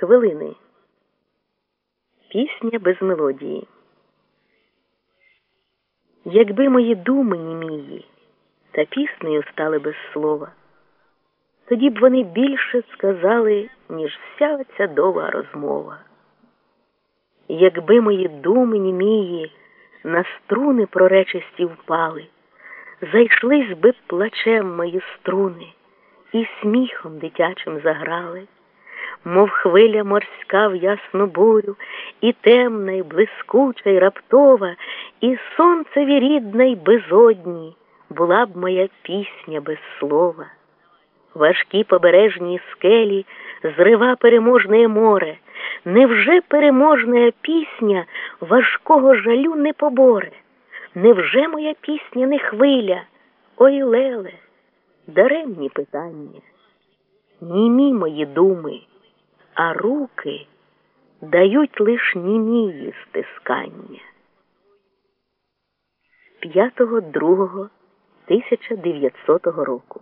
Хвилини. Пісня без мелодії. Якби мої думи німії та піснею стали без слова, тоді б вони більше сказали, ніж вся ця довга розмова. Якби мої думи німії на струни проречисті впали, зайшлись би плачем мої струни і сміхом дитячим заграли мов хвиля морська в ясну бурю, і темна, і блискуча, і раптова, і сонцеві рідна, й безодні, була б моя пісня без слова. Важкі побережні скелі зрива переможне море. Невже переможна пісня важкого жалю не поборе? Невже моя пісня не хвиля? Ой леле, даремні питання, німі мої думи а руки дають лиш німії стискання. 5.2.1900 року